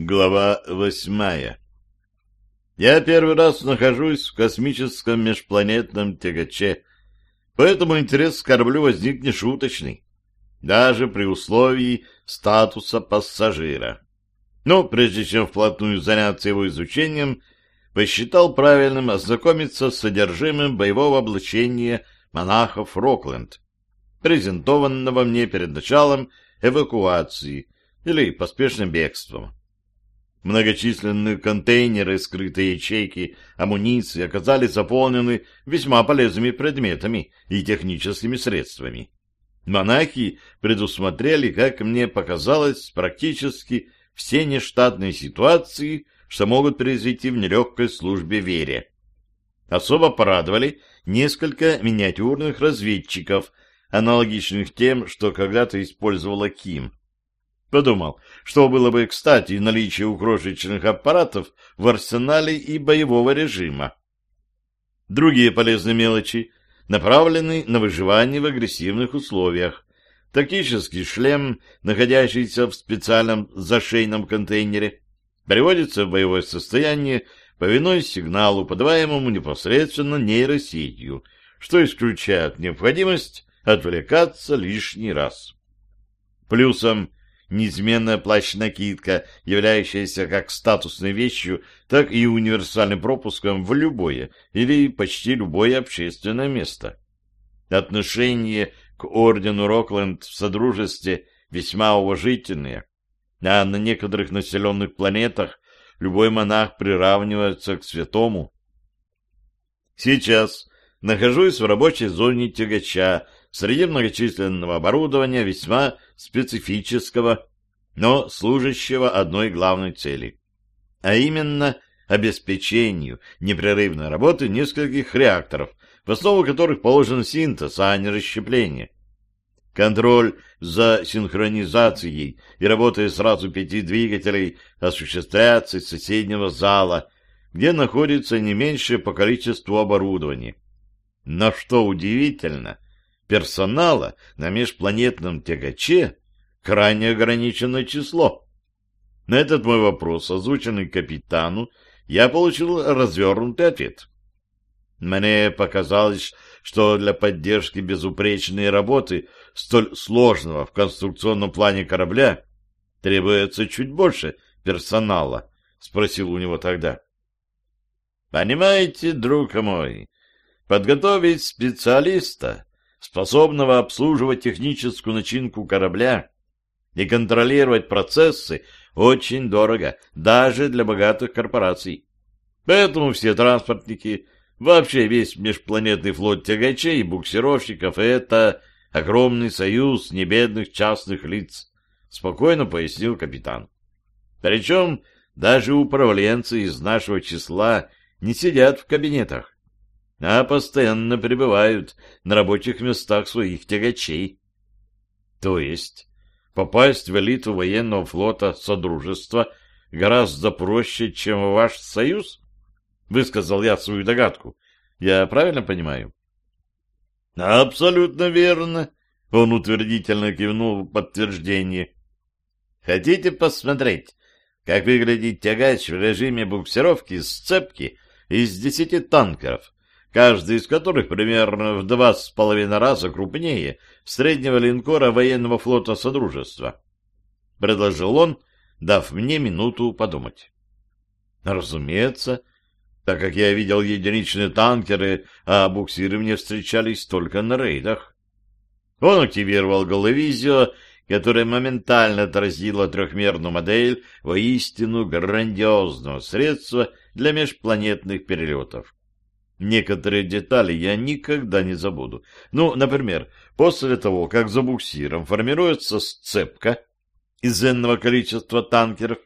Глава восьмая Я первый раз нахожусь в космическом межпланетном тягаче, поэтому интерес к кораблю возник нешуточный, даже при условии статуса пассажира. Но прежде чем вплотную заняться его изучением, посчитал правильным ознакомиться с содержимым боевого облачения монахов Рокленд, презентованного мне перед началом эвакуации или поспешным бегством. Многочисленные контейнеры, скрытые ячейки, амуниции оказались заполнены весьма полезными предметами и техническими средствами. Монахи предусмотрели, как мне показалось, практически все нештатные ситуации, что могут произойти в нелегкой службе вере. Особо порадовали несколько миниатюрных разведчиков, аналогичных тем, что когда-то использовала Ким. Подумал, что было бы кстати наличие укрошечных аппаратов в арсенале и боевого режима. Другие полезные мелочи направлены на выживание в агрессивных условиях. Тактический шлем, находящийся в специальном зашейном контейнере, приводится в боевое состояние, повинуясь сигналу, подаваемому непосредственно нейросетью, что исключает необходимость отвлекаться лишний раз. Плюсом неизменная плащ-накидка, являющаяся как статусной вещью, так и универсальным пропуском в любое или почти любое общественное место. Отношение к ордену Рокленд в Содружестве весьма уважительные, а на некоторых населенных планетах любой монах приравнивается к святому. Сейчас нахожусь в рабочей зоне тягача среди многочисленного оборудования весьма специфического, но служащего одной главной цели, а именно обеспечению непрерывной работы нескольких реакторов, в основу которых положен синтез, а не расщепление. Контроль за синхронизацией и работой сразу пяти двигателей осуществляется из соседнего зала, где находится не меньшее по количеству оборудования. Но что удивительно, персонала на межпланетном тягаче крайне ограниченное число. На этот мой вопрос, озвученный капитану, я получил развернутый ответ. Мне показалось, что для поддержки безупречной работы столь сложного в конструкционном плане корабля требуется чуть больше персонала, спросил у него тогда. Понимаете, друг мой, подготовить специалиста способного обслуживать техническую начинку корабля и контролировать процессы, очень дорого, даже для богатых корпораций. Поэтому все транспортники, вообще весь межпланетный флот тягачей и буксировщиков — это огромный союз небедных частных лиц, спокойно пояснил капитан. Причем даже управленцы из нашего числа не сидят в кабинетах а постоянно пребывают на рабочих местах своих тягачей. То есть попасть в элиту военного флота Содружества гораздо проще, чем ваш союз? Высказал я свою догадку. Я правильно понимаю? Абсолютно верно. Он утвердительно кивнул в подтверждение. Хотите посмотреть, как выглядит тягач в режиме буксировки с цепки из десяти танкеров, каждый из которых примерно в два с половиной раза крупнее среднего линкора военного флота Содружества. Предложил он, дав мне минуту подумать. Разумеется, так как я видел единичные танкеры, а буксиры мне встречались только на рейдах. Он активировал головизио, которая моментально отразила трехмерную модель воистину грандиозного средства для межпланетных перелетов. Некоторые детали я никогда не забуду. Ну, например, после того, как за буксиром формируется сцепка из энного количества танкеров,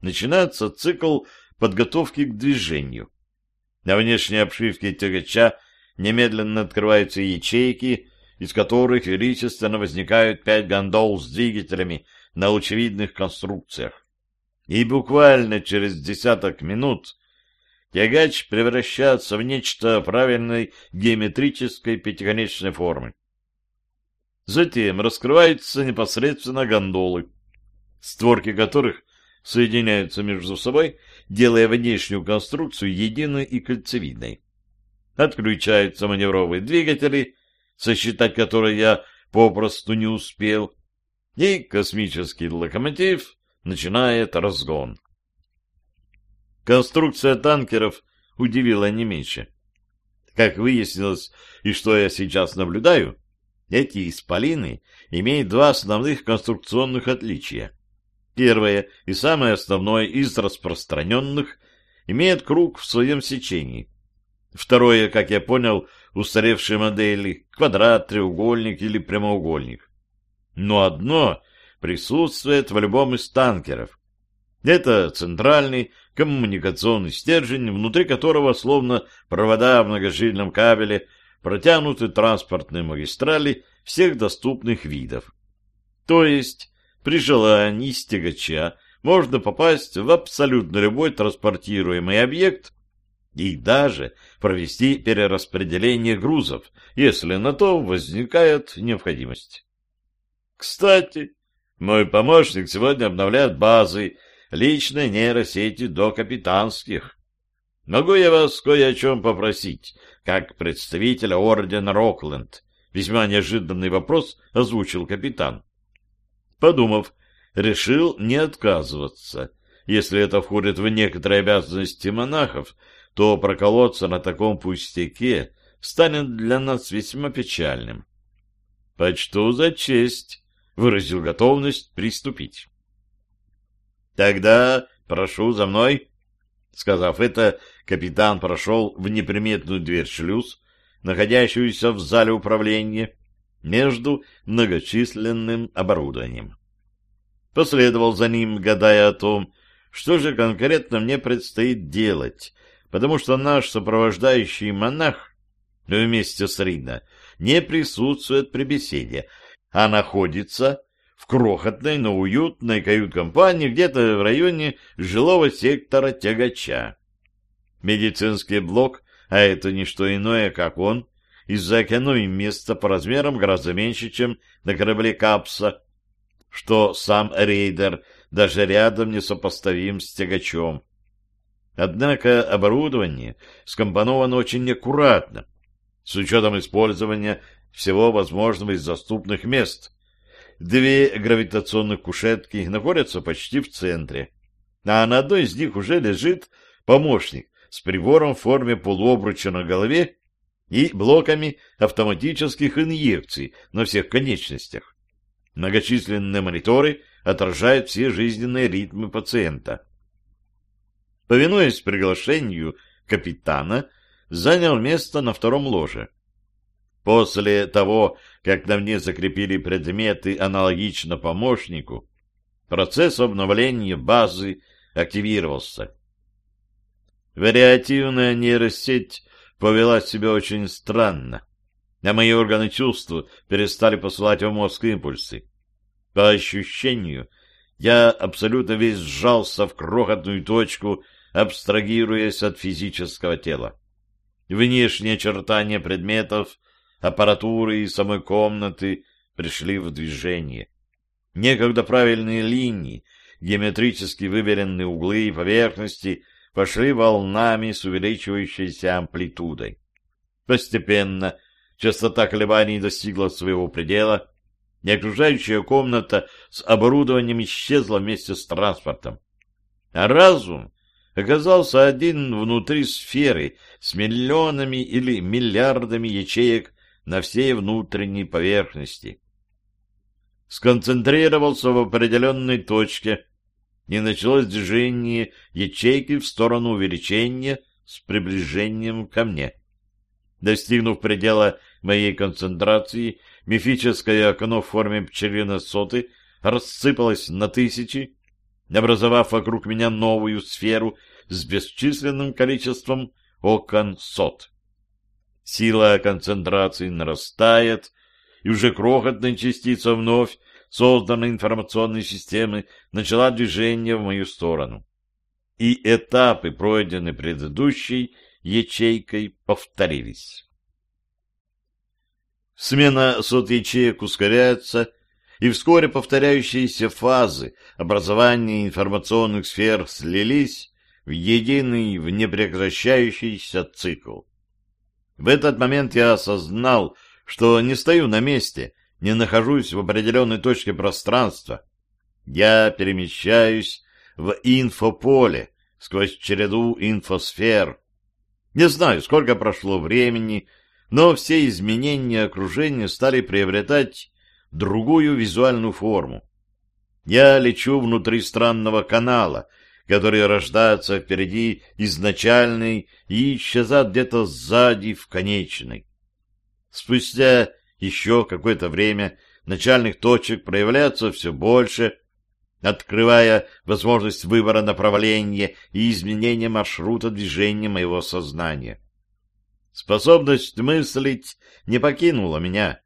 начинается цикл подготовки к движению. На внешней обшивке тягача немедленно открываются ячейки, из которых величественно возникают пять гондол с двигателями на лучевидных конструкциях. И буквально через десяток минут тягач превращается в нечто правильной геометрической пятиконечной формы. Затем раскрываются непосредственно гондолы, створки которых соединяются между собой, делая внешнюю конструкцию единой и кольцевидной. Отключаются маневровые двигатели, сосчитать которые я попросту не успел, и космический локомотив начинает разгон. Конструкция танкеров удивила не меньше. Как выяснилось, и что я сейчас наблюдаю, эти исполины имеют два основных конструкционных отличия. Первое и самое основное из распространенных имеет круг в своем сечении. Второе, как я понял, устаревшие модели, квадрат, треугольник или прямоугольник. Но одно присутствует в любом из танкеров. Это центральный коммуникационный стержень, внутри которого, словно провода в многожильном кабеле, протянуты транспортные магистрали всех доступных видов. То есть, при желании с тягача можно попасть в абсолютно любой транспортируемый объект и даже провести перераспределение грузов, если на то возникает необходимость. Кстати, мой помощник сегодня обновляет базы личной нейросети до капитанских. Могу я вас кое о чем попросить, как представителя ордена Рокленд? Весьма неожиданный вопрос озвучил капитан. Подумав, решил не отказываться. Если это входит в некоторые обязанности монахов, то проколоться на таком пустяке станет для нас весьма печальным. — Почту за честь, — выразил готовность приступить. «Тогда прошу за мной». Сказав это, капитан прошел в неприметную дверь шлюз, находящуюся в зале управления, между многочисленным оборудованием. Последовал за ним, гадая о том, что же конкретно мне предстоит делать, потому что наш сопровождающий монах вместе с Рина не присутствует при беседе, а находится в крохотной, но уютной кают-компании где-то в районе жилого сектора тягача. Медицинский блок, а это не что иное, как он, из-за экономии места по размерам гораздо меньше, чем на корабле Капса, что сам рейдер даже рядом не сопоставим с тягачом. Однако оборудование скомпоновано очень аккуратно, с учетом использования всего возможного из доступных мест. Две гравитационных кушетки находятся почти в центре, а на одной из них уже лежит помощник с прибором в форме полуобруча на голове и блоками автоматических инъекций на всех конечностях. Многочисленные мониторы отражают все жизненные ритмы пациента. Повинуясь приглашению капитана, занял место на втором ложе. После того, как на мне закрепили предметы аналогично помощнику, процесс обновления базы активировался. Вариативная нейросеть повела себя очень странно, а мои органы чувств перестали посылать в мозг импульсы. По ощущению, я абсолютно весь сжался в крохотную точку, абстрагируясь от физического тела. Внешние очертания предметов аппаратуры и самой комнаты пришли в движение. Некогда правильные линии, геометрически выверенные углы и поверхности пошли волнами с увеличивающейся амплитудой. Постепенно частота колебаний достигла своего предела, и окружающая комната с оборудованием исчезла вместе с транспортом. А разум оказался один внутри сферы с миллионами или миллиардами ячеек на всей внутренней поверхности. Сконцентрировался в определенной точке, и началось движение ячейки в сторону увеличения с приближением ко мне. Достигнув предела моей концентрации, мифическое окно в форме пчелиной соты рассыпалось на тысячи, образовав вокруг меня новую сферу с бесчисленным количеством окон сот. Сила концентрации нарастает, и уже крохотная частица вновь созданной информационной системы начала движение в мою сторону. И этапы, пройденные предыдущей ячейкой, повторились. Смена сот ячеек ускоряется, и вскоре повторяющиеся фазы образования информационных сфер слились в единый, в непрекращающийся цикл. В этот момент я осознал, что не стою на месте, не нахожусь в определенной точке пространства. Я перемещаюсь в инфополе сквозь череду инфосфер. Не знаю, сколько прошло времени, но все изменения окружения стали приобретать другую визуальную форму. Я лечу внутри странного канала, который рождается впереди изначальной и исчезает где-то сзади в конечной. Спустя еще какое-то время начальных точек проявляется все больше, открывая возможность выбора направления и изменения маршрута движения моего сознания. Способность мыслить не покинула меня.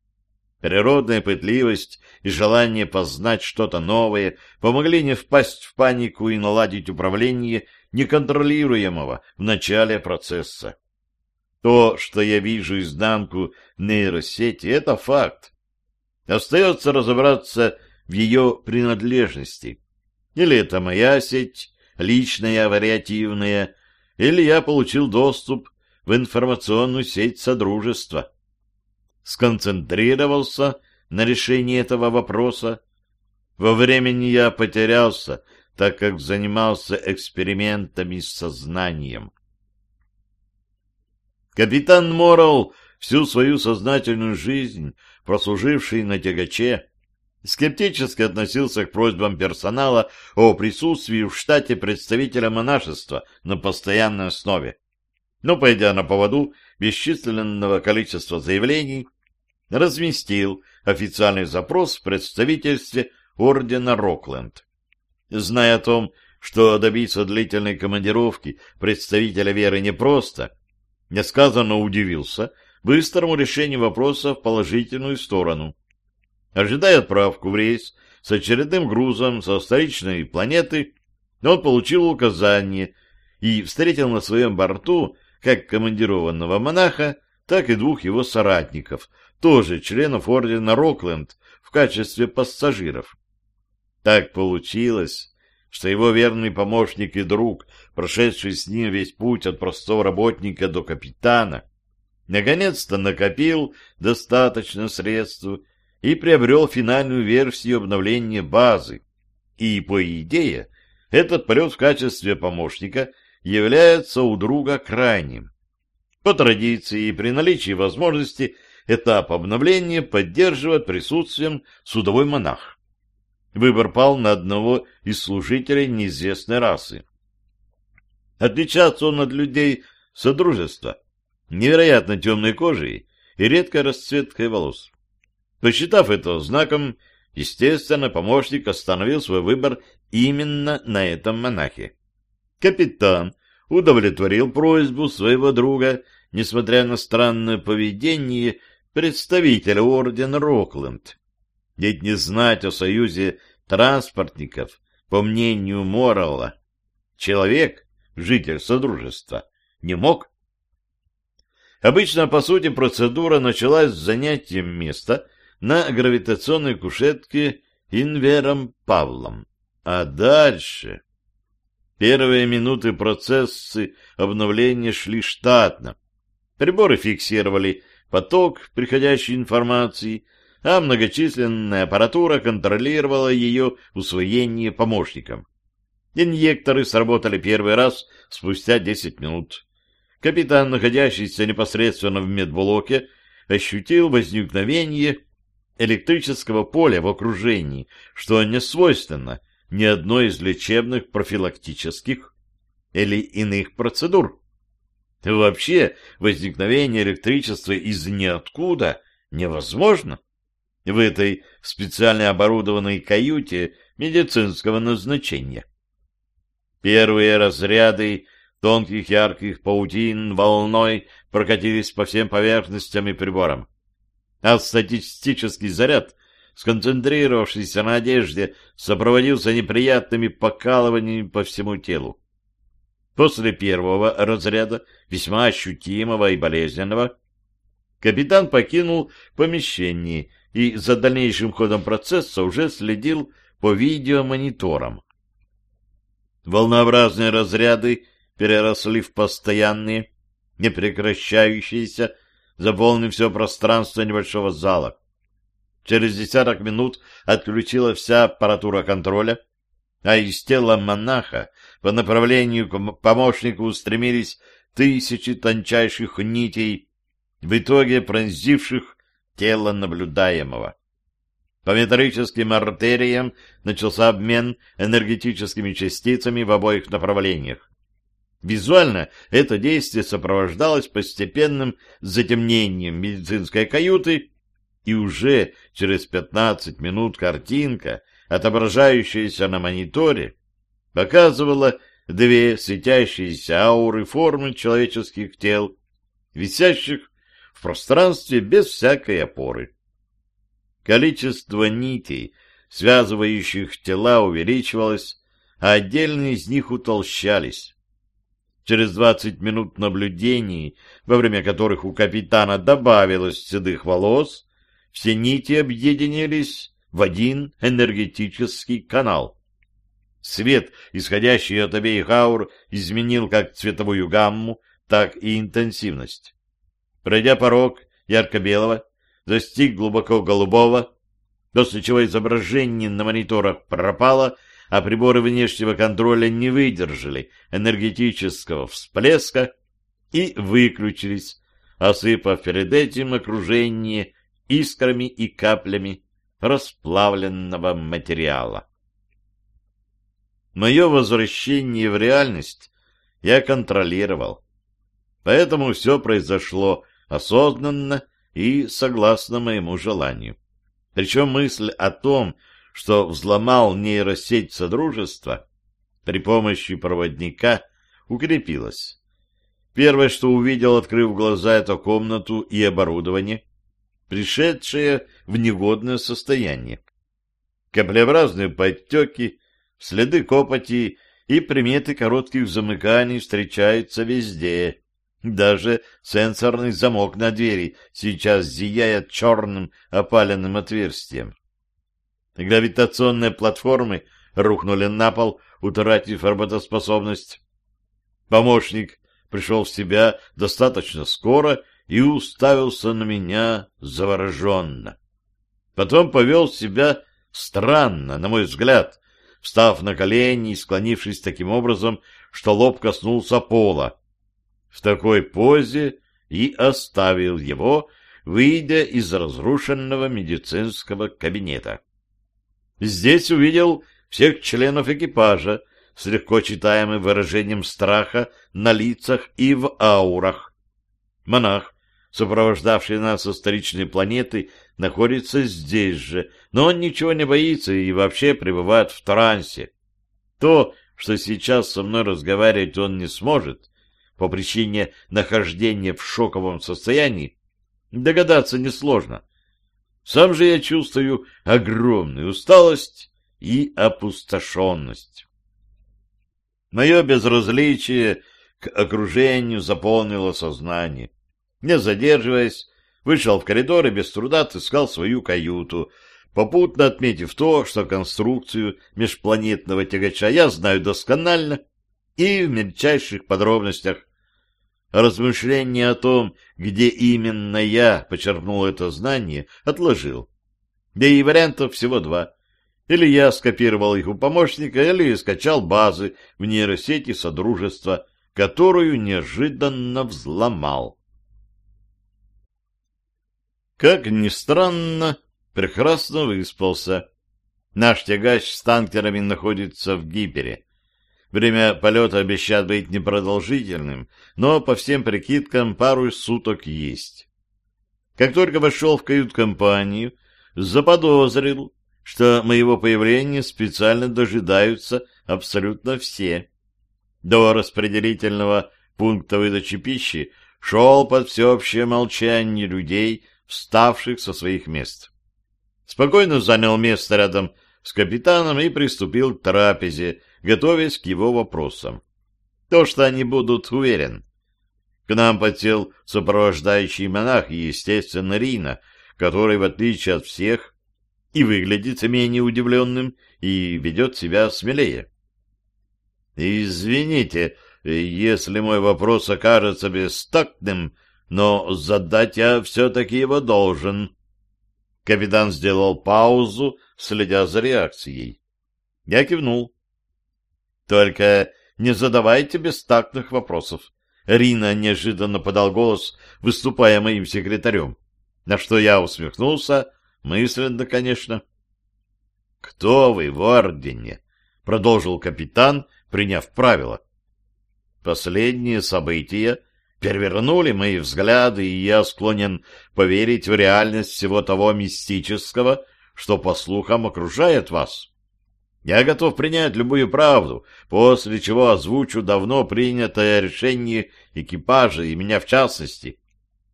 Природная пытливость и желание познать что-то новое помогли не впасть в панику и наладить управление неконтролируемого в начале процесса. То, что я вижу изнанку нейросети, это факт. Остается разобраться в ее принадлежности. Или это моя сеть, личная, вариативная, или я получил доступ в информационную сеть Содружества сконцентрировался на решении этого вопроса. Во времени я потерялся, так как занимался экспериментами с сознанием. Капитан Морал, всю свою сознательную жизнь, прослуживший на тягаче, скептически относился к просьбам персонала о присутствии в штате представителя монашества на постоянной основе. Но, пойдя на поводу бесчисленного количества заявлений, разместил официальный запрос в представительстве ордена Рокленд. Зная о том, что добиться длительной командировки представителя веры непросто, несказанно удивился быстрому решению вопроса в положительную сторону. Ожидая отправку в рейс с очередным грузом со столичной планеты, он получил указание и встретил на своем борту как командированного монаха, так и двух его соратников, тоже членов ордена Рокленд, в качестве пассажиров. Так получилось, что его верный помощник и друг, прошедший с ним весь путь от простого работника до капитана, наконец-то накопил достаточно средств и приобрел финальную версию обновления базы. И, по идее, этот полет в качестве помощника является у друга крайним. По традиции и при наличии возможности – этап обновления поддерживает присутствием судовой монах. Выбор пал на одного из служителей неизвестной расы. Отличаться он от людей содружества, невероятно темной кожей и редкой расцветкой волос. Посчитав это знаком, естественно, помощник остановил свой выбор именно на этом монахе. Капитан удовлетворил просьбу своего друга, несмотря на странное поведение представителя ордена Рокленд. Ведь не знать о союзе транспортников, по мнению Морала, человек, житель Содружества, не мог. Обычно, по сути, процедура началась с занятием места на гравитационной кушетке Инвером Павлом. А дальше... Первые минуты процессы обновления шли штатно. Приборы фиксировали поток приходящей информации, а многочисленная аппаратура контролировала ее усвоение помощником. Инъекторы сработали первый раз спустя 10 минут. Капитан, находящийся непосредственно в медблоке, ощутил возникновение электрического поля в окружении, что не свойственно ни одной из лечебных профилактических или иных процедур. Вообще возникновение электричества из ниоткуда невозможно. В этой специально оборудованной каюте медицинского назначения. Первые разряды тонких ярких паутин волной прокатились по всем поверхностям и приборам. А статистический заряд, сконцентрировавшийся на одежде, сопроводился неприятными покалываниями по всему телу. После первого разряда, весьма ощутимого и болезненного, капитан покинул помещение и за дальнейшим ходом процесса уже следил по видеомониторам. Волнообразные разряды переросли в постоянные, непрекращающиеся, заполнив все пространство небольшого зала. Через десяток минут отключила вся аппаратура контроля, а из тела монаха по направлению к помощнику устремились тысячи тончайших нитей, в итоге пронзивших тело наблюдаемого. По металлическим артериям начался обмен энергетическими частицами в обоих направлениях. Визуально это действие сопровождалось постепенным затемнением медицинской каюты, и уже через 15 минут картинка, отображающаяся на мониторе, показывала две светящиеся ауры формы человеческих тел, висящих в пространстве без всякой опоры. Количество нитей, связывающих тела, увеличивалось, а отдельные из них утолщались. Через двадцать минут наблюдений, во время которых у капитана добавилось седых волос, все нити объединились в один энергетический канал. Свет, исходящий от обеих аур, изменил как цветовую гамму, так и интенсивность. Пройдя порог ярко-белого, достиг глубоко голубого, после чего изображение на мониторах пропало, а приборы внешнего контроля не выдержали энергетического всплеска и выключились, осыпав перед этим окружение искрами и каплями расплавленного материала. Мое возвращение в реальность я контролировал. Поэтому все произошло осознанно и согласно моему желанию. Причем мысль о том, что взломал нейросеть Содружества при помощи проводника, укрепилась. Первое, что увидел, открыв глаза, это комнату и оборудование, пришедшее в негодное состояние. Каплеобразные подтеки, следы копоти и приметы коротких замыканий встречаются везде. Даже сенсорный замок на двери сейчас зияет черным опаленным отверстием. Гравитационные платформы рухнули на пол, утратив работоспособность. Помощник пришел в себя достаточно скоро и уставился на меня завороженно. Потом повел себя странно, на мой взгляд, встав на колени и склонившись таким образом, что лоб коснулся пола. В такой позе и оставил его, выйдя из разрушенного медицинского кабинета. Здесь увидел всех членов экипажа с легко читаемым выражением страха на лицах и в аурах. Монах, сопровождавший нас со столичной планеты, находится здесь же, но он ничего не боится и вообще пребывает в трансе. То, что сейчас со мной разговаривать он не сможет, по причине нахождения в шоковом состоянии, догадаться несложно. Сам же я чувствую огромную усталость и опустошенность. Мое безразличие к окружению заполнило сознание. Не задерживаясь, вышел в коридор и без труда отыскал свою каюту, попутно отметив то, что конструкцию межпланетного тягача я знаю досконально и в мельчайших подробностях. Размышления о том, где именно я почерпнул это знание, отложил. Да и вариантов всего два. Или я скопировал их у помощника, или скачал базы в нейросети Содружества, которую неожиданно взломал. Как ни странно, прекрасно выспался. Наш тягач с танкерами находится в гипере. Время полета обещает быть непродолжительным, но по всем прикидкам пару суток есть. Как только вошел в кают-компанию, заподозрил, что моего появления специально дожидаются абсолютно все. До распределительного пункта выдачи пищи шел под всеобщее молчание людей, вставших со своих мест. Спокойно занял место рядом с капитаном и приступил к трапезе, готовясь к его вопросам. То, что они будут, уверен. К нам подсел сопровождающий монах и, естественно, Рина, который, в отличие от всех, и выглядит менее удивленным, и ведет себя смелее. «Извините, если мой вопрос окажется бестактным, но задать я все-таки его должен». Капитан сделал паузу, следя за реакцией. Я кивнул. «Только не задавайте бестактных вопросов». Рина неожиданно подал голос, выступая моим секретарем, на что я усмехнулся, мысленно, конечно. «Кто вы в ордене?» — продолжил капитан, приняв правила. Последние события перевернули мои взгляды, и я склонен поверить в реальность всего того мистического, что, по слухам, окружает вас. Я готов принять любую правду, после чего озвучу давно принятое решение экипажа и меня в частности,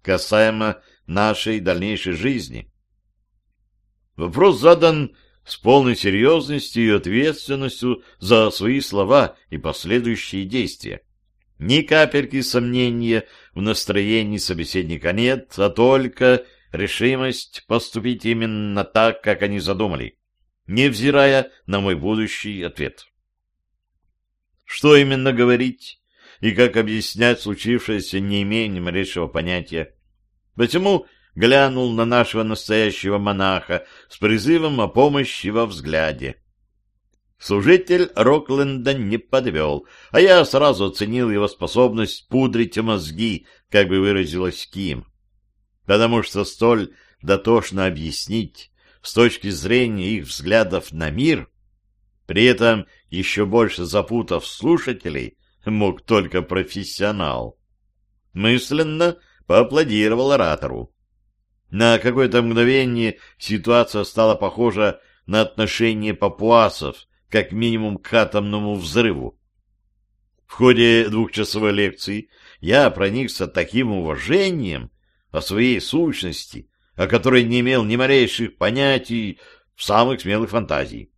касаемо нашей дальнейшей жизни. Вопрос задан с полной серьезностью и ответственностью за свои слова и последующие действия. Ни капельки сомнения в настроении собеседника нет, а только решимость поступить именно так, как они задумали невзирая на мой будущий ответ. Что именно говорить и как объяснять случившееся, не имея ни малейшего понятия. Почему глянул на нашего настоящего монаха с призывом о помощи во взгляде. Служитель Рокленда не подвел, а я сразу оценил его способность пудрить мозги, как бы выразилась Ким. Потому что столь дотошно объяснить с точки зрения их взглядов на мир, при этом еще больше запутав слушателей, мог только профессионал. Мысленно поаплодировал оратору. На какое-то мгновение ситуация стала похожа на отношение папуасов, как минимум к атомному взрыву. В ходе двухчасовой лекции я проникся таким уважением о своей сущности, о которой не имел ни малейших понятий в самых смелых фантазий.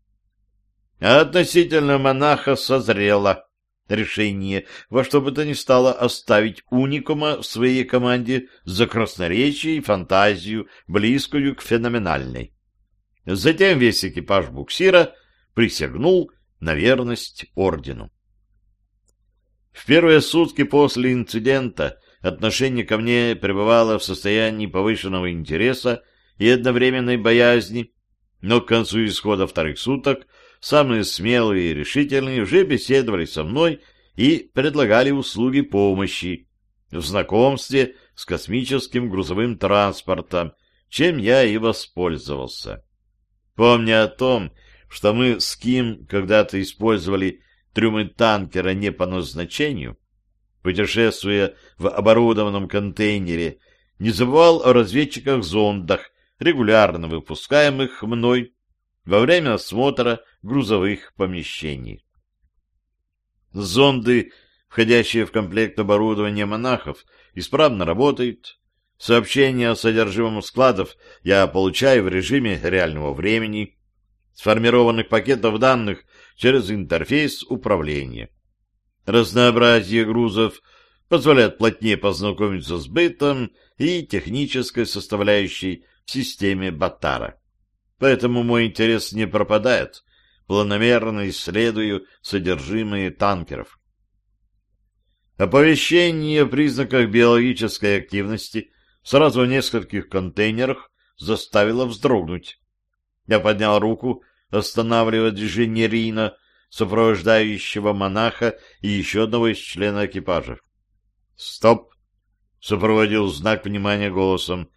А относительно монаха созрело решение во что бы то ни стало оставить уникума в своей команде за красноречие и фантазию, близкую к феноменальной. Затем весь экипаж буксира присягнул на верность ордену. В первые сутки после инцидента отношение ко мне пребывало в состоянии повышенного интереса и одновременной боязни, но к концу исхода вторых суток самые смелые и решительные уже беседовали со мной и предлагали услуги помощи в знакомстве с космическим грузовым транспортом, чем я и воспользовался. Помня о том, что мы с Ким когда-то использовали трюмы танкера не по назначению, путешествуя в оборудованном контейнере, не забывал о разведчиках-зондах, регулярно выпускаемых мной во время осмотра грузовых помещений. Зонды, входящие в комплект оборудования монахов, исправно работают. Сообщения о содержимом складов я получаю в режиме реального времени, сформированных пакетов данных через интерфейс управления. Разнообразие грузов позволяет плотнее познакомиться с бытом и технической составляющей в системе Батара. Поэтому мой интерес не пропадает, планомерно исследую содержимое танкеров. Оповещение о признаках биологической активности сразу в нескольких контейнерах заставило вздрогнуть. Я поднял руку, останавливая движение Рина, сопровождающего монаха и еще одного из членов экипажа. «Стоп!» — сопроводил знак внимания голосом.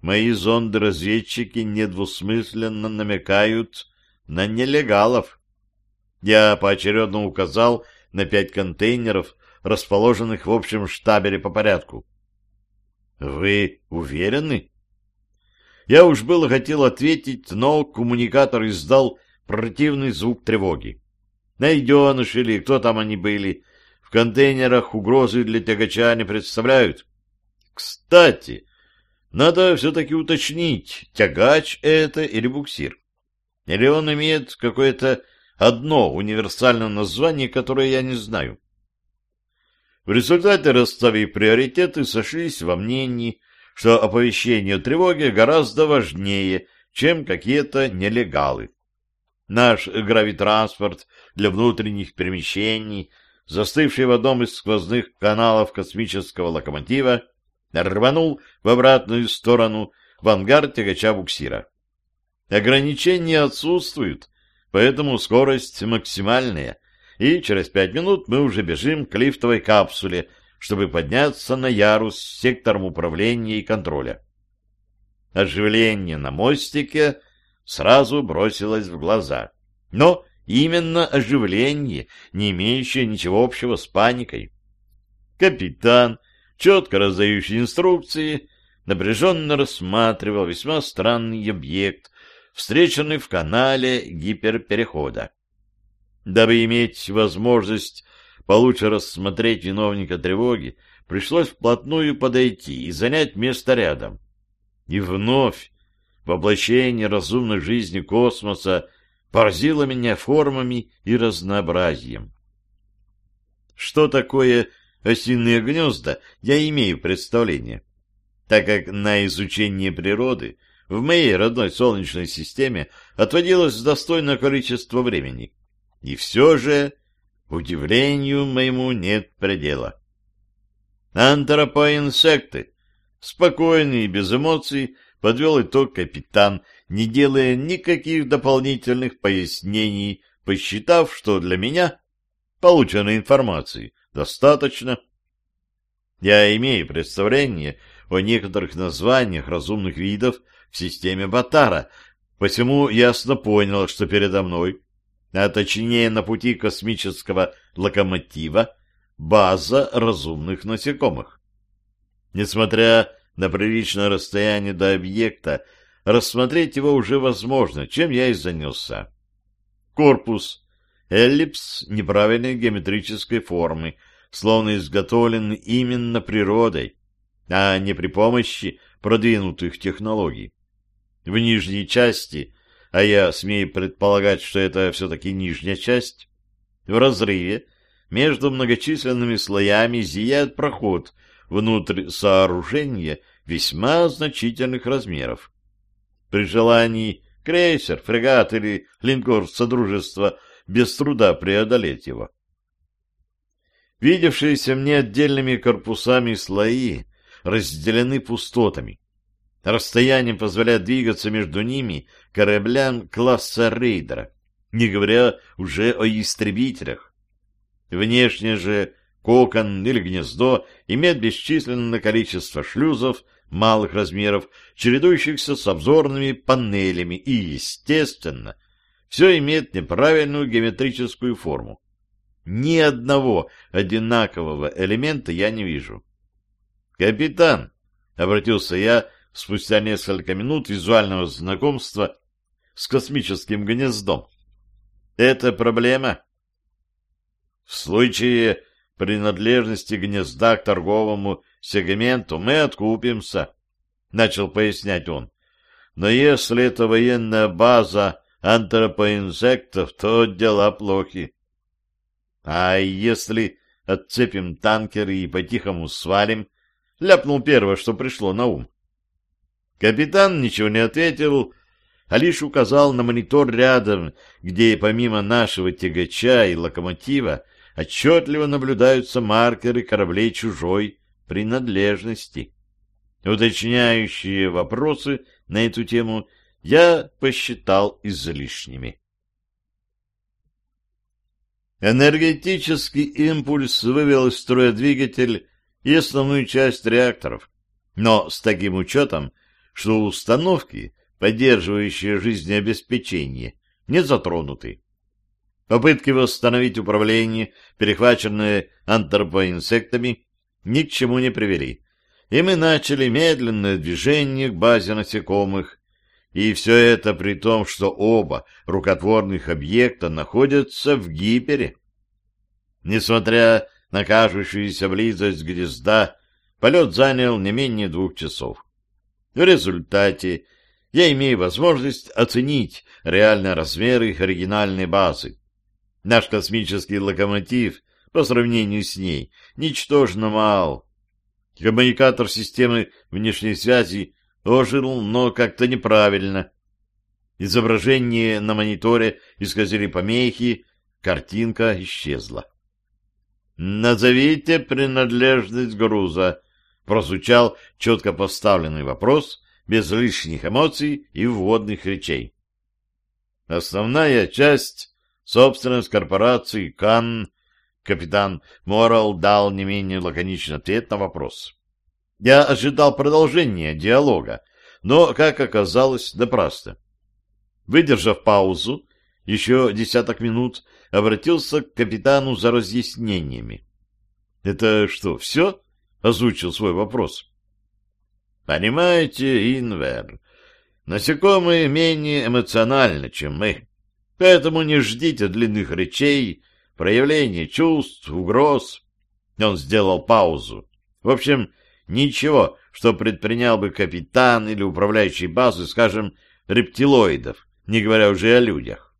«Мои зонды-разведчики недвусмысленно намекают на нелегалов». Я поочередно указал на пять контейнеров, расположенных в общем штабеле по порядку. «Вы уверены?» Я уж было хотел ответить, но коммуникатор издал противный звук тревоги. Найденыш или кто там они были, в контейнерах угрозы для тягача не представляют. Кстати, надо все-таки уточнить, тягач это или буксир. Или он имеет какое-то одно универсальное название, которое я не знаю. В результате, расставив приоритеты, сошлись во мнении, что оповещение о тревоге гораздо важнее, чем какие-то нелегалы. Наш гравитранспорт для внутренних перемещений, застывший в одном из сквозных каналов космического локомотива, рванул в обратную сторону в ангар тягача буксира. Ограничения отсутствуют, поэтому скорость максимальная, и через пять минут мы уже бежим к лифтовой капсуле, чтобы подняться на ярус с сектором управления и контроля. Оживление на мостике сразу бросилось в глаза. Но именно оживление, не имеющее ничего общего с паникой. Капитан, четко раздающий инструкции, напряженно рассматривал весьма странный объект, встреченный в канале гиперперехода. Дабы иметь возможность получше рассмотреть виновника тревоги, пришлось вплотную подойти и занять место рядом. И вновь воплощение разумной жизни космоса поразило меня формами и разнообразием. Что такое осиные гнезда, я имею представление, так как на изучение природы в моей родной Солнечной системе отводилось достойное количество времени. И все же, удивлению моему нет предела. Антропоинсекты, спокойный и без эмоций, подвел итог капитан, не делая никаких дополнительных пояснений, посчитав, что для меня полученной информации достаточно. Я имею представление о некоторых названиях разумных видов в системе Батара, посему ясно понял, что передо мной, а точнее на пути космического локомотива, база разумных насекомых. Несмотря на приличное расстояние до объекта, рассмотреть его уже возможно, чем я и занялся. Корпус. Эллипс неправильной геометрической формы, словно изготовлен именно природой, а не при помощи продвинутых технологий. В нижней части, а я смею предполагать, что это все-таки нижняя часть, в разрыве между многочисленными слоями зияет проход внутрь сооружения весьма значительных размеров. При желании крейсер, фрегат или линкор Содружества без труда преодолеть его. Видевшиеся мне отдельными корпусами слои разделены пустотами. Расстояние позволяет двигаться между ними кораблям класса рейдера, не говоря уже о истребителях. Внешне же кокон или гнездо имеет бесчисленное количество шлюзов малых размеров, чередующихся с обзорными панелями, и, естественно, все имеет неправильную геометрическую форму. Ни одного одинакового элемента я не вижу. «Капитан!» — обратился я спустя несколько минут визуального знакомства с космическим гнездом. «Это проблема?» В случае принадлежности гнезда к торговому сегменту мы откупимся, — начал пояснять он. Но если это военная база антропоинсектов, то дела плохи. А если отцепим танкеры и по-тихому свалим, ляпнул первое, что пришло на ум. Капитан ничего не ответил, а лишь указал на монитор рядом, где помимо нашего тягача и локомотива отчетливо наблюдаются маркеры кораблей чужой принадлежности. Уточняющие вопросы на эту тему я посчитал излишними. Энергетический импульс вывел из строя двигатель и основную часть реакторов, но с таким учетом, что установки, поддерживающие жизнеобеспечение, не затронуты. Попытки восстановить управление, перехваченные антропоинсектами, ни к чему не привели, и мы начали медленное движение к базе насекомых, и все это при том, что оба рукотворных объекта находятся в гипере. Несмотря на кажущуюся близость гнезда, полет занял не менее двух часов. В результате я имею возможность оценить реальные размеры оригинальной базы. Наш космический локомотив по сравнению с ней ничтожно мал. Коммуникатор системы внешней связи ожил, но как-то неправильно. Изображение на мониторе исказили помехи, картинка исчезла. «Назовите принадлежность груза», — прозвучал четко поставленный вопрос, без лишних эмоций и вводных речей. Основная часть — собственность корпорации «Кан», капитан Морал дал не менее лаконичный ответ на вопрос. Я ожидал продолжения диалога, но, как оказалось, напрасно. Выдержав паузу, еще десяток минут обратился к капитану за разъяснениями. — Это что, все? — озвучил свой вопрос. — Понимаете, Инвер, насекомые менее эмоциональны, чем мы, поэтому не ждите длинных речей, проявления чувств, угроз. Он сделал паузу. В общем, Ничего, что предпринял бы капитан или управляющий базы, скажем, рептилоидов, не говоря уже о людях.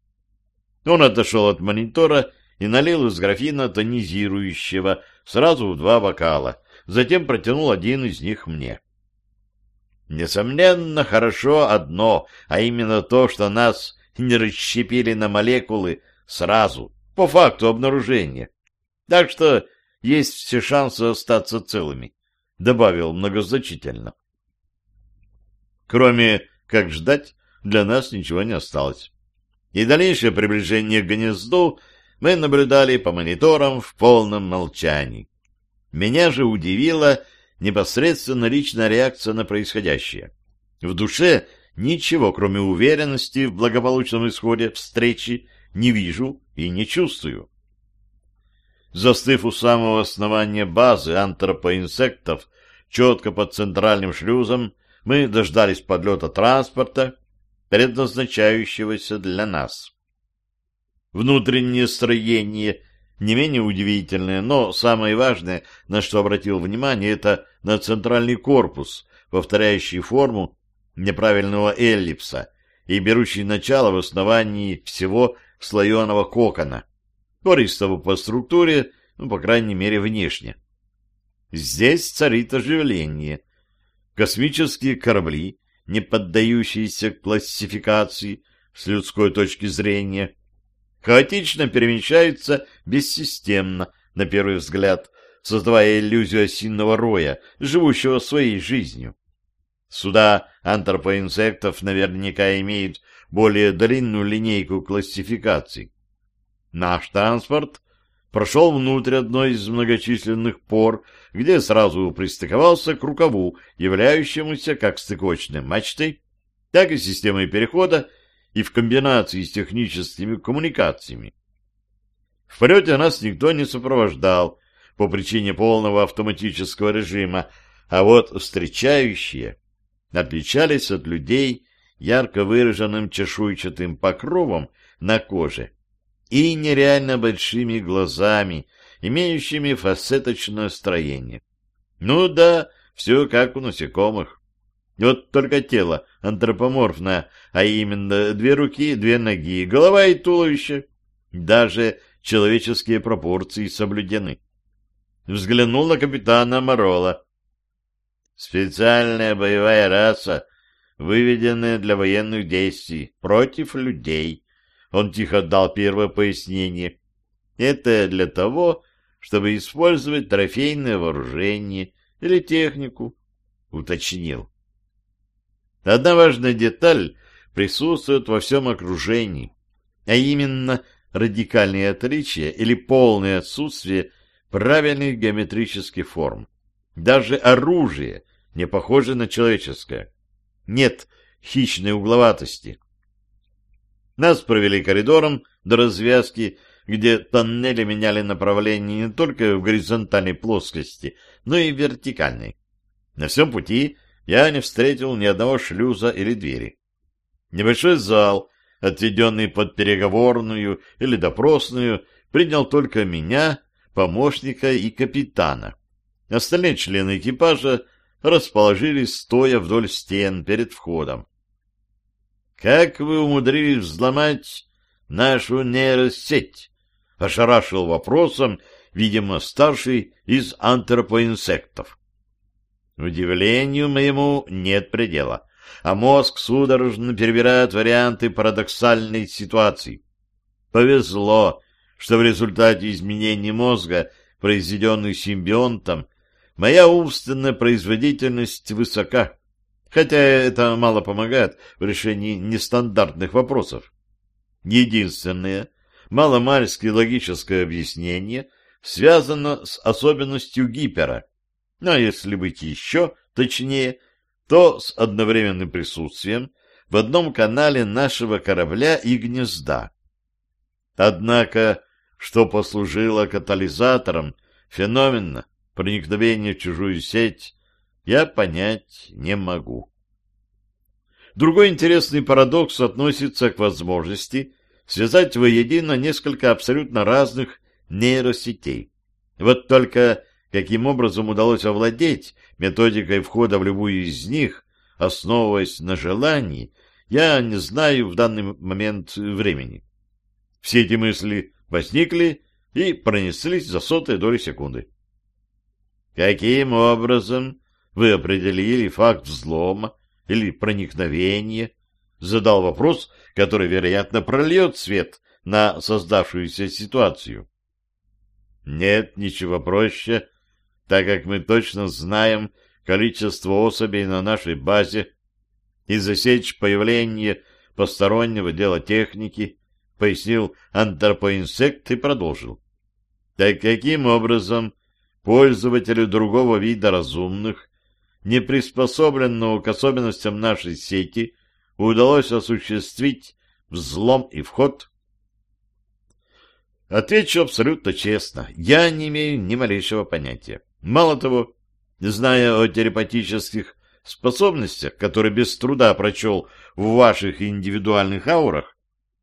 Он отошел от монитора и налил из графина тонизирующего сразу в два бокала, затем протянул один из них мне. Несомненно, хорошо одно, а именно то, что нас не расщепили на молекулы сразу, по факту обнаружения. Так что есть все шансы остаться целыми добавил многозначительно. Кроме как ждать, для нас ничего не осталось. И дальнейшее приближение к гнезду мы наблюдали по мониторам в полном молчании. Меня же удивила непосредственно личная реакция на происходящее. В душе ничего, кроме уверенности в благополучном исходе встречи, не вижу и не чувствую. Застыв у самого основания базы антропоинсектов, четко под центральным шлюзом, мы дождались подлета транспорта, предназначающегося для нас. Внутреннее строение не менее удивительное, но самое важное, на что обратил внимание, это на центральный корпус, повторяющий форму неправильного эллипса и берущий начало в основании всего слоеного кокона, пористого по структуре, ну, по крайней мере, внешне. Здесь царит оживление. Космические корабли, не поддающиеся классификации с людской точки зрения, хаотично перемещаются бессистемно, на первый взгляд, создавая иллюзию осинного роя, живущего своей жизнью. Суда антропоинсектов наверняка имеют более длинную линейку классификаций. Наш транспорт прошел внутрь одной из многочисленных пор, где сразу пристыковался к рукаву, являющемуся как стыковочной мачтой, так и системой перехода и в комбинации с техническими коммуникациями. В полете нас никто не сопровождал по причине полного автоматического режима, а вот встречающие отличались от людей ярко выраженным чешуйчатым покровом на коже и нереально большими глазами, имеющими фасеточное строение. Ну да, все как у насекомых. Вот только тело антропоморфное, а именно две руки, две ноги, голова и туловище. Даже человеческие пропорции соблюдены. Взглянул на капитана Морола. Специальная боевая раса, выведенная для военных действий против людей, он тихо дал первое пояснение. Это для того, чтобы использовать трофейное вооружение или технику, уточнил. Одна важная деталь присутствует во всем окружении, а именно радикальное отличие или полное отсутствие правильных геометрических форм. Даже оружие не похоже на человеческое. Нет хищной угловатости. Нас провели коридором до развязки, где тоннели меняли направление не только в горизонтальной плоскости, но и в вертикальной. На всем пути я не встретил ни одного шлюза или двери. Небольшой зал, отведенный под переговорную или допросную, принял только меня, помощника и капитана. Остальные члены экипажа расположились стоя вдоль стен перед входом. Как вы умудрились взломать нашу нейросеть? Ошарашил вопросом, видимо, старший из антропоинсектов. Удивлению моему нет предела, а мозг судорожно перебирает варианты парадоксальной ситуации. Повезло, что в результате изменений мозга, произведенных симбионтом, моя умственная производительность высока, хотя это мало помогает в решении нестандартных вопросов. Единственное, маломальски логическое объяснение связано с особенностью гипера, но если быть еще точнее, то с одновременным присутствием в одном канале нашего корабля и гнезда. Однако, что послужило катализатором феномена проникновения в чужую сеть, я понять не могу. Другой интересный парадокс относится к возможности связать воедино несколько абсолютно разных нейросетей. Вот только каким образом удалось овладеть методикой входа в любую из них, основываясь на желании, я не знаю в данный момент времени. Все эти мысли возникли и пронеслись за сотые доли секунды. Каким образом вы определили факт взлома или проникновения? Задал вопрос, который, вероятно, прольет свет на создавшуюся ситуацию. Нет ничего проще, так как мы точно знаем количество особей на нашей базе и засечь появление постороннего дела техники, пояснил антропоинсект и продолжил. Так каким образом пользователю другого вида разумных, не приспособленного к особенностям нашей сети, удалось осуществить взлом и вход? Отвечу абсолютно честно. Я не имею ни малейшего понятия. Мало того, зная о телепатических способностях, которые без труда прочел в ваших индивидуальных аурах,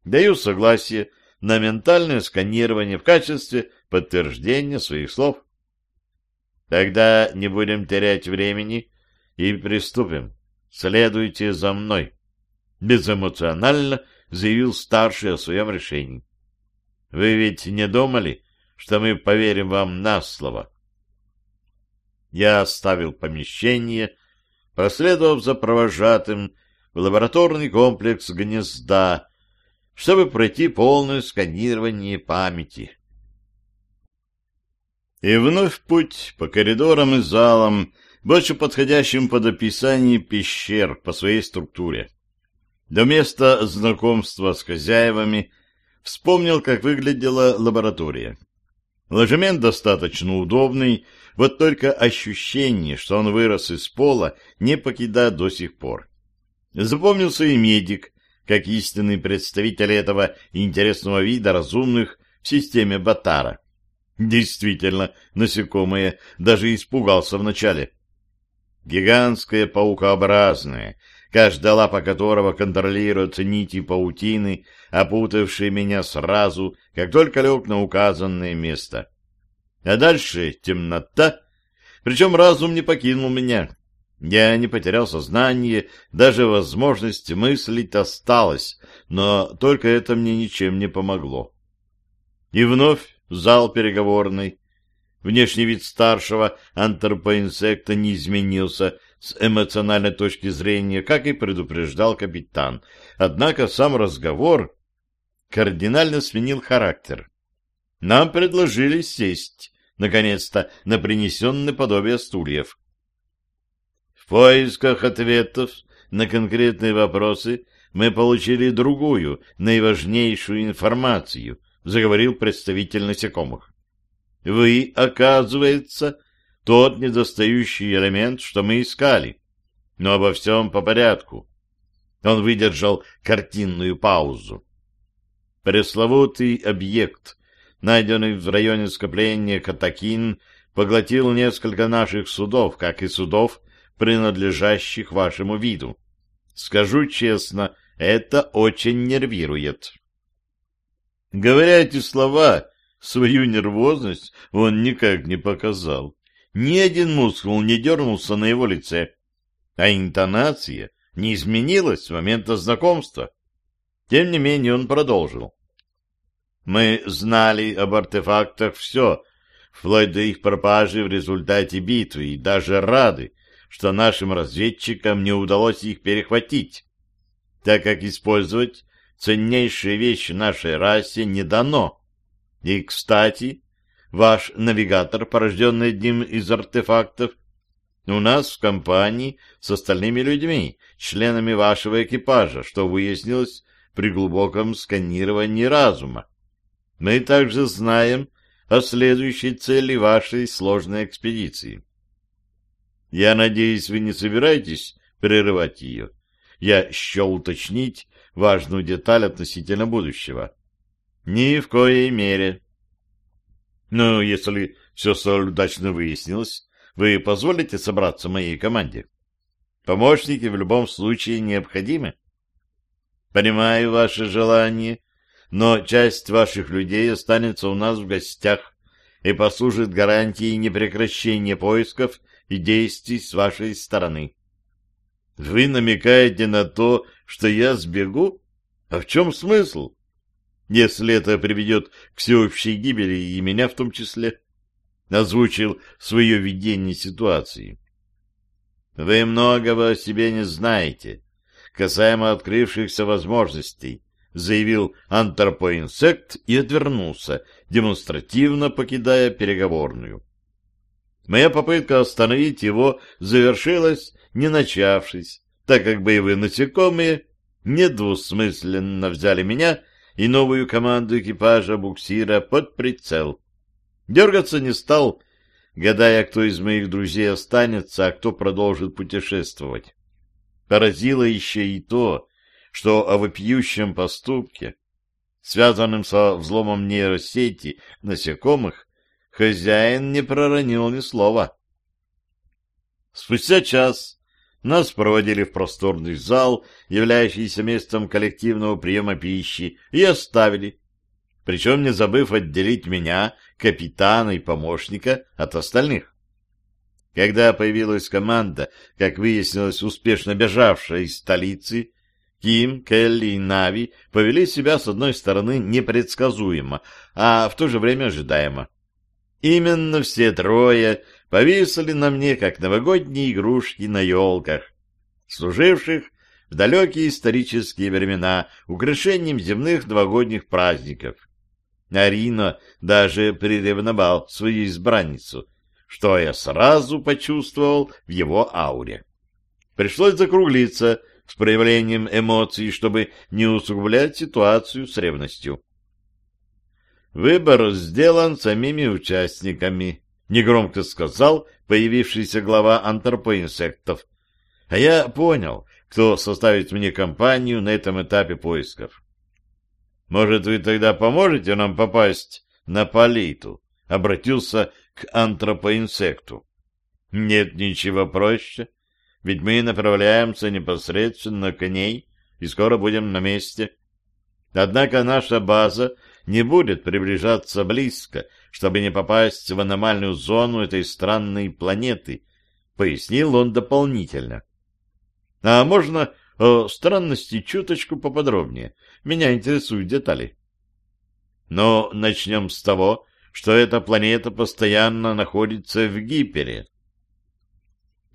даю согласие на ментальное сканирование в качестве подтверждения своих слов. Тогда не будем терять времени и приступим. Следуйте за мной. Безэмоционально заявил старший о своем решении. Вы ведь не думали, что мы поверим вам на слово? Я оставил помещение, последовав за провожатым в лабораторный комплекс гнезда, чтобы пройти полное сканирование памяти. И вновь путь по коридорам и залам, больше подходящим под описание пещер по своей структуре. До места знакомства с хозяевами вспомнил, как выглядела лаборатория. Ложемент достаточно удобный, вот только ощущение, что он вырос из пола, не покидает до сих пор. Запомнился и медик, как истинный представитель этого интересного вида разумных в системе Батара. Действительно, насекомое даже испугался вначале. Гигантское паукообразное, каждая лапа которого контролирует нити паутины, опутавшие меня сразу, как только лег на указанное место. А дальше темнота, причем разум не покинул меня. Я не потерял сознание, даже возможность мыслить осталась, но только это мне ничем не помогло. И вновь зал переговорный. Внешний вид старшего антропоинсекта не изменился с эмоциональной точки зрения, как и предупреждал капитан. Однако сам разговор кардинально сменил характер. Нам предложили сесть, наконец-то, на принесенное подобие стульев. В поисках ответов на конкретные вопросы мы получили другую, наиважнейшую информацию, заговорил представитель насекомых. Вы, оказывается, тот недостающий элемент, что мы искали. Но обо всем по порядку. Он выдержал картинную паузу. Пресловутый объект, найденный в районе скопления Катакин, поглотил несколько наших судов, как и судов, принадлежащих вашему виду. Скажу честно, это очень нервирует. Говоря эти слова, свою нервозность он никак не показал. Ни один мускул не дернулся на его лице, а интонация не изменилась с момента знакомства. Тем не менее он продолжил. Мы знали об артефактах все, вплоть до их пропажи в результате битвы, и даже рады, что нашим разведчикам не удалось их перехватить, так как использовать ценнейшие вещи нашей расе не дано. И, кстати, ваш навигатор, порожденный одним из артефактов, у нас в компании с остальными людьми, членами вашего экипажа, что выяснилось при глубоком сканировании разума. Мы также знаем о следующей цели вашей сложной экспедиции. Я надеюсь, вы не собираетесь прерывать ее. Я счел уточнить важную деталь относительно будущего. Ни в коей мере. Ну, если все столь удачно выяснилось, вы позволите собраться моей команде? Помощники в любом случае необходимы. Понимаю ваше желание, но часть ваших людей останется у нас в гостях и послужит гарантией непрекращения поисков и действий с вашей стороны. Вы намекаете на то, что я сбегу? А в чем смысл? Если это приведет к всеобщей гибели и меня в том числе, озвучил свое видение ситуации. Вы многого о себе не знаете, касаемо открывшихся возможностей, заявил антропоинсект и отвернулся, демонстративно покидая переговорную. Моя попытка остановить его завершилась, не начавшись, так как боевые насекомые недвусмысленно взяли меня и новую команду экипажа буксира под прицел. Дергаться не стал, гадая, кто из моих друзей останется, а кто продолжит путешествовать. Поразило еще и то, что о вопиющем поступке, связанном со взломом нейросети насекомых, хозяин не проронил ни слова. Спустя час нас проводили в просторный зал, являющийся местом коллективного приема пищи, и оставили, причем не забыв отделить меня, капитана и помощника, от остальных. Когда появилась команда, как выяснилось, успешно бежавшая из столицы, Ким, Келли и Нави повели себя, с одной стороны, непредсказуемо, а в то же время ожидаемо. Именно все трое повисли на мне, как новогодние игрушки на елках, служивших в далекие исторические времена украшением земных новогодних праздников. Арина даже приревновал свою избранницу, что я сразу почувствовал в его ауре. Пришлось закруглиться с проявлением эмоций, чтобы не усугублять ситуацию с ревностью. Выбор сделан самими участниками, негромко сказал появившийся глава антропоинсектов. А я понял, кто составит мне компанию на этом этапе поисков. Может, вы тогда поможете нам попасть на Политу? Обратился к антропоинсекту. Нет ничего проще, ведь мы направляемся непосредственно к ней и скоро будем на месте. Однако наша база не будет приближаться близко, чтобы не попасть в аномальную зону этой странной планеты, пояснил он дополнительно. А можно о странности чуточку поподробнее? Меня интересуют детали. Но начнем с того, что эта планета постоянно находится в гипере.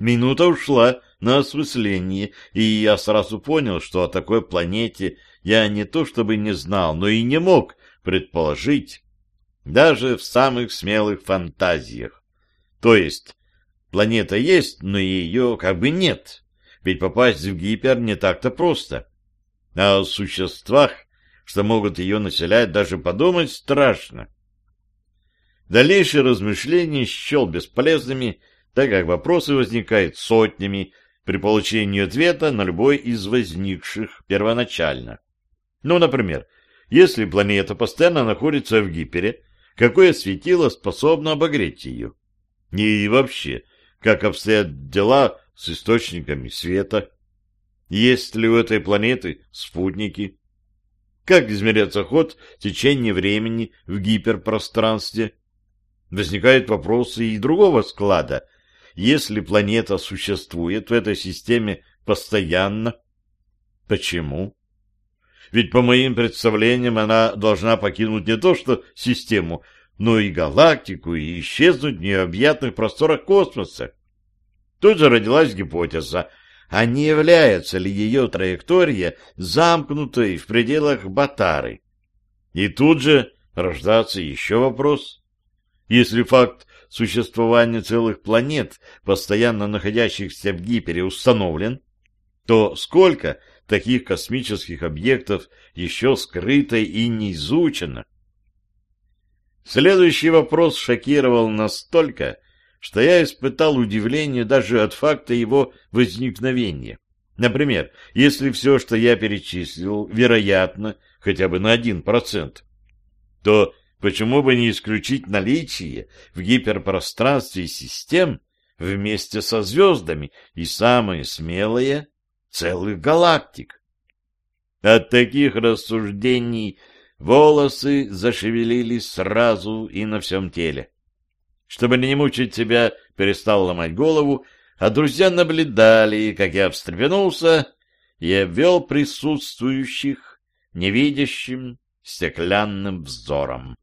Минута ушла на осмысление, и я сразу понял, что о такой планете я не то чтобы не знал, но и не мог предположить, даже в самых смелых фантазиях. То есть, планета есть, но ее как бы нет, ведь попасть в гипер не так-то просто. А о существах, что могут ее населять, даже подумать страшно. Дальнейшие размышления счел бесполезными, так как вопросы возникают сотнями при получении ответа на любой из возникших первоначально. Ну, например, если планета постоянно находится в гипере, какое светило способно обогреть ее? И вообще, как обстоят дела с источниками света? Есть ли у этой планеты спутники? Как измеряется ход течения времени в гиперпространстве? Возникают вопросы и другого склада. Если планета существует в этой системе постоянно, почему? Ведь по моим представлениям она должна покинуть не то что систему, но и галактику и исчезнуть в необъятных просторах космоса. Тут же родилась гипотеза, а не является ли ее траектория замкнутой в пределах Батары. И тут же рождается еще вопрос. Если факт существования целых планет, постоянно находящихся в гипере, установлен, то сколько таких космических объектов еще скрыто и не изучено? Следующий вопрос шокировал настолько, что я испытал удивление даже от факта его возникновения. Например, если все, что я перечислил, вероятно, хотя бы на один процент, то почему бы не исключить наличие в гиперпространстве систем вместе со звездами и самое смелое — целых галактик? От таких рассуждений волосы зашевелились сразу и на всем теле. Чтобы не мучить себя, перестал ломать голову, а друзья наблюдали, как я встрепенулся и обвел присутствующих невидящим стеклянным взором.